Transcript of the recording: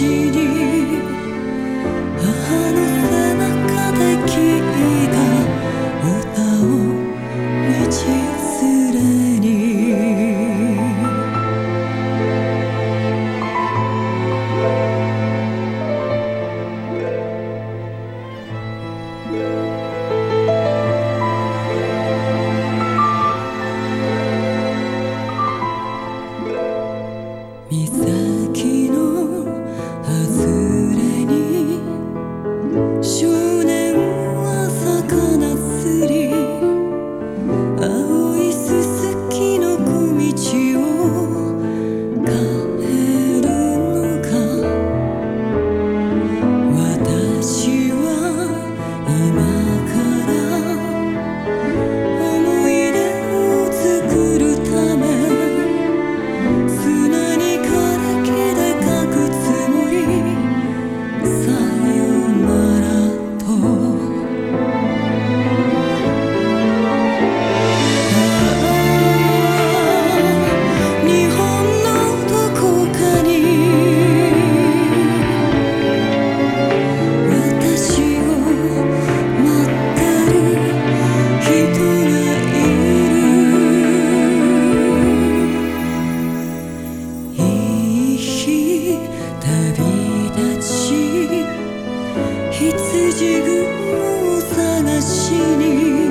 母の背中で聞いた歌をれに。水筋群を探しに